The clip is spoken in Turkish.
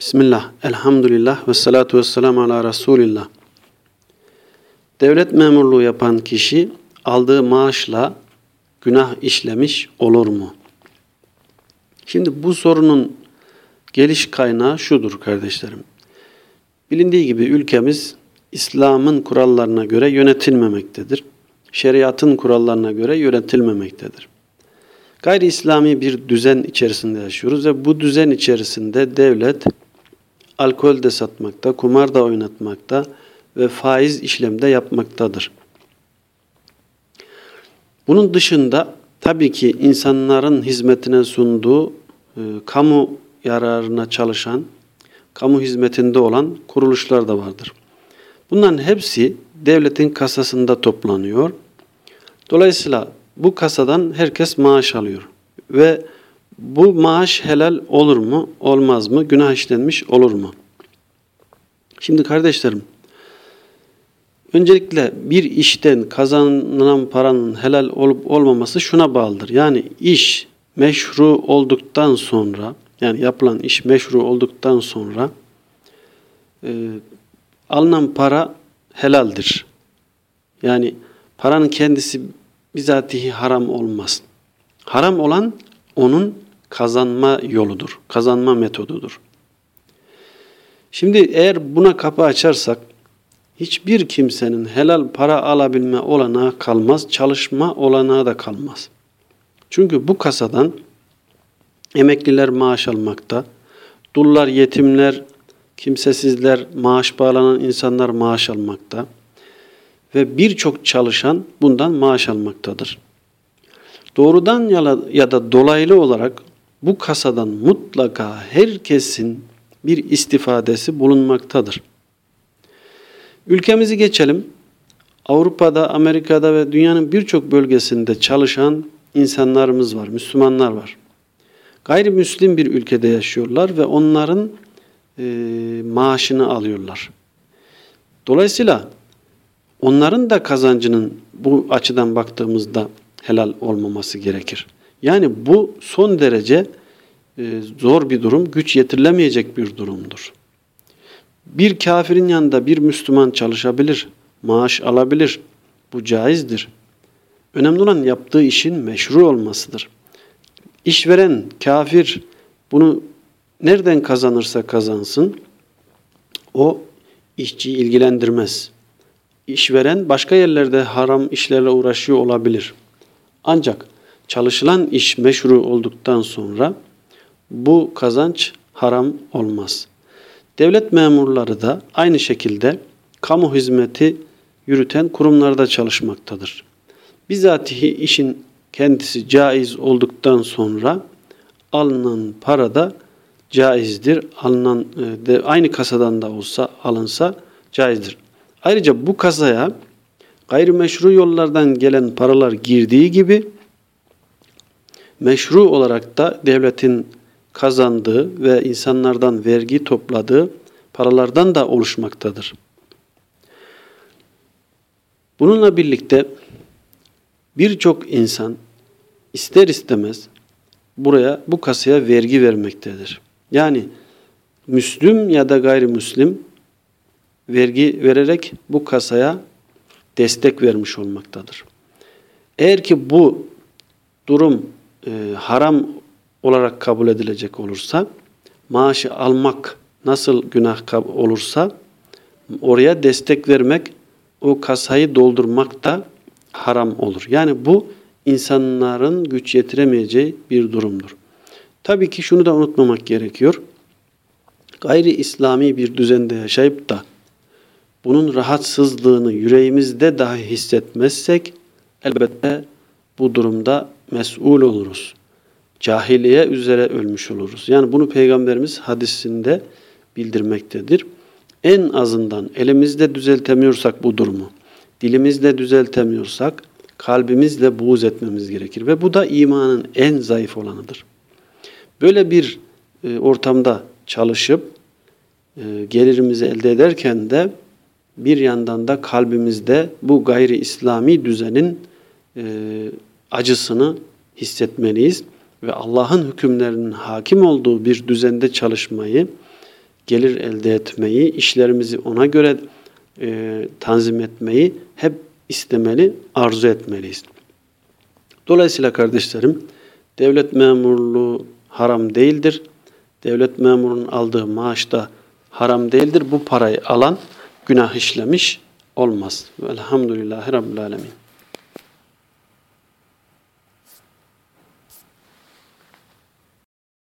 Bismillah, elhamdülillah ve salatu ve selamu ala Resulillah. Devlet memurluğu yapan kişi aldığı maaşla günah işlemiş olur mu? Şimdi bu sorunun geliş kaynağı şudur kardeşlerim. Bilindiği gibi ülkemiz İslam'ın kurallarına göre yönetilmemektedir. Şeriatın kurallarına göre yönetilmemektedir. Gayri İslami bir düzen içerisinde yaşıyoruz ve bu düzen içerisinde devlet alkol de satmakta, kumar da oynatmakta ve faiz işlemde yapmaktadır. Bunun dışında tabii ki insanların hizmetine sunduğu e, kamu yararına çalışan, kamu hizmetinde olan kuruluşlar da vardır. Bunların hepsi devletin kasasında toplanıyor. Dolayısıyla bu kasadan herkes maaş alıyor ve bu maaş helal olur mu, olmaz mı, günah işlenmiş olur mu? Şimdi kardeşlerim, öncelikle bir işten kazanılan paranın helal olup olmaması şuna bağlıdır. Yani iş meşru olduktan sonra, yani yapılan iş meşru olduktan sonra e, alınan para helaldir. Yani paranın kendisi bizatihi haram olmaz. Haram olan onun kazanma yoludur, kazanma metodudur. Şimdi eğer buna kapı açarsak hiçbir kimsenin helal para alabilme olanağı kalmaz, çalışma olanağı da kalmaz. Çünkü bu kasadan emekliler maaş almakta, dullar, yetimler, kimsesizler, maaş bağlanan insanlar maaş almakta ve birçok çalışan bundan maaş almaktadır. Doğrudan ya da dolaylı olarak bu kasadan mutlaka herkesin bir istifadesi bulunmaktadır. Ülkemizi geçelim. Avrupa'da, Amerika'da ve dünyanın birçok bölgesinde çalışan insanlarımız var, Müslümanlar var. Gayrimüslim bir ülkede yaşıyorlar ve onların e, maaşını alıyorlar. Dolayısıyla onların da kazancının bu açıdan baktığımızda helal olmaması gerekir. Yani bu son derece e, zor bir durum, güç yetirilemeyecek bir durumdur. Bir kafirin yanında bir Müslüman çalışabilir, maaş alabilir. Bu caizdir. Önemli olan yaptığı işin meşru olmasıdır. İşveren, kafir bunu nereden kazanırsa kazansın o işçiyi ilgilendirmez. İşveren başka yerlerde haram işlerle uğraşıyor olabilir. Ancak çalışılan iş meşru olduktan sonra bu kazanç haram olmaz. Devlet memurları da aynı şekilde kamu hizmeti yürüten kurumlarda çalışmaktadır. Bizatihi işin kendisi caiz olduktan sonra alınan para da caizdir. Alınan e, de aynı kasadan da olsa alınsa caizdir. Ayrıca bu kasaya gayrimeşru yollardan gelen paralar girdiği gibi meşru olarak da devletin kazandığı ve insanlardan vergi topladığı paralardan da oluşmaktadır. Bununla birlikte birçok insan ister istemez buraya bu kasaya vergi vermektedir. Yani Müslüm ya da gayrimüslim vergi vererek bu kasaya destek vermiş olmaktadır. Eğer ki bu durum e, haram olarak kabul edilecek olursa maaşı almak nasıl günah olursa oraya destek vermek o kasayı doldurmak da haram olur. Yani bu insanların güç yetiremeyeceği bir durumdur. Tabii ki şunu da unutmamak gerekiyor. Gayri İslami bir düzende yaşayıp da bunun rahatsızlığını yüreğimizde dahi hissetmezsek elbette bu durumda mesul oluruz cahiliye üzere ölmüş oluruz. Yani bunu Peygamberimiz hadisinde bildirmektedir. En azından elimizde düzeltemiyorsak bu durumu, dilimizle düzeltemiyorsak kalbimizle buğz etmemiz gerekir. Ve bu da imanın en zayıf olanıdır. Böyle bir e, ortamda çalışıp e, gelirimizi elde ederken de bir yandan da kalbimizde bu gayri İslami düzenin e, acısını hissetmeliyiz ve Allah'ın hükümlerinin hakim olduğu bir düzende çalışmayı gelir elde etmeyi, işlerimizi ona göre e, tanzim etmeyi hep istemeli, arzu etmeliyiz. Dolayısıyla kardeşlerim, devlet memurluğu haram değildir. Devlet memurunun aldığı maaş da haram değildir. Bu parayı alan günah işlemiş olmaz. Velhamdülillahi Rabbil Alemin.